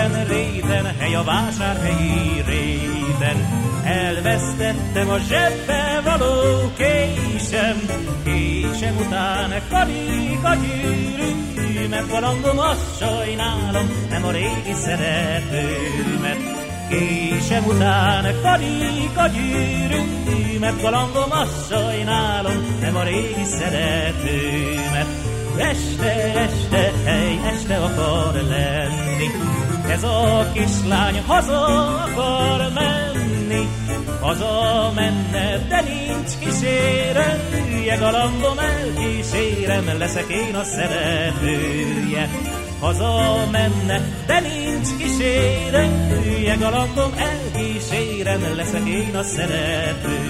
réten, réten, hely a vásárhelyi réten. Elvesztettem a zsebbe való késem, késem után karik a gyűrű, mert valamom azt sajnálom, nem a régi szeretőmet. Késem után karik a gyűrű, mert galambom azt sajnálom, nem a régi szeretőmet. Este, este, hely, este akar lenni, ez a kislány haza akar menni, haza menne, de nincs kísérője, galambom elkísérem, leszek én a szeretője. Haza menne, de nincs kísérője, galambom elkísérem, leszek én a szeretője.